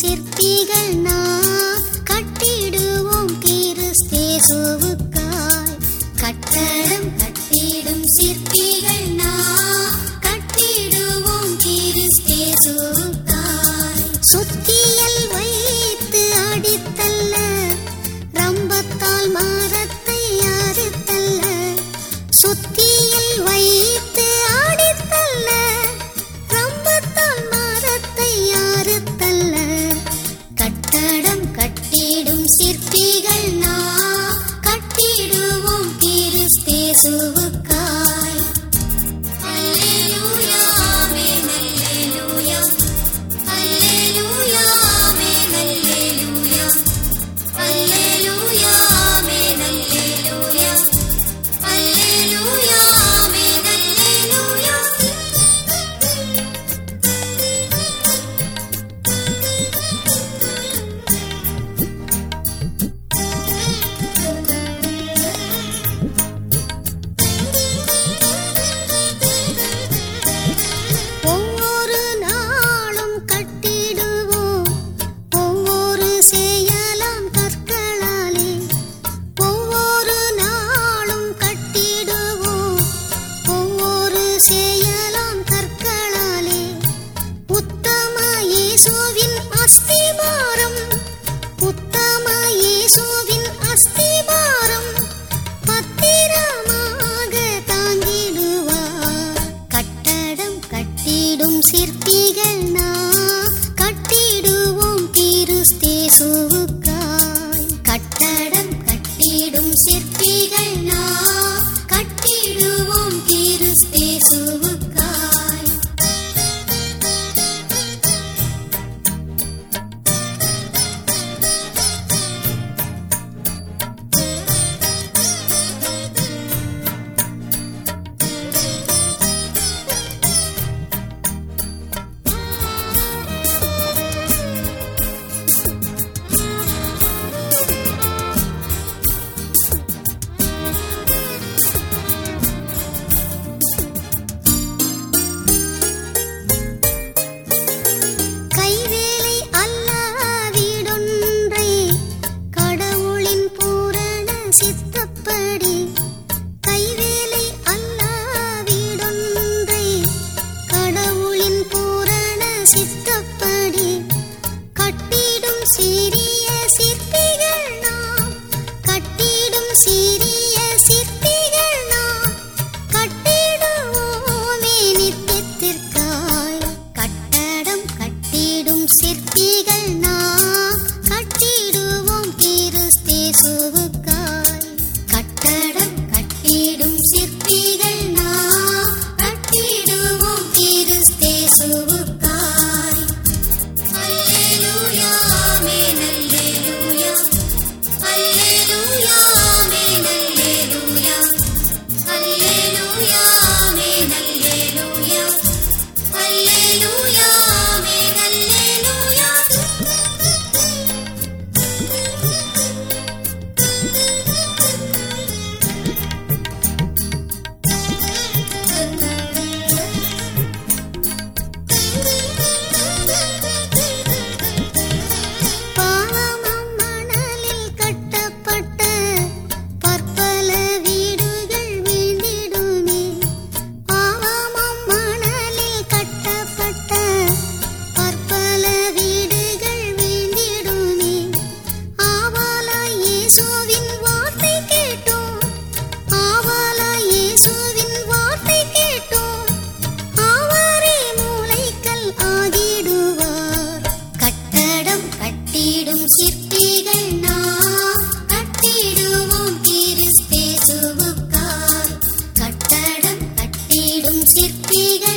சிற்பிகள் நாம் கட்டிடுவோம் கிறிஸ்தேசுவுக்காய். கட்டடம் கட்டிடும் சிற்பிகள் நாம் கட்டிடுவோம் கிறிஸ்தேசுவுக்காய். சுத்தியல் வைத்து அடித்தல்ல ரம்பத்தால் மரத்தை அறுத்தல்ல. சுத்தியல் வைத்து சிற்பிகள் நான் ಕೀರ್ತಿಗ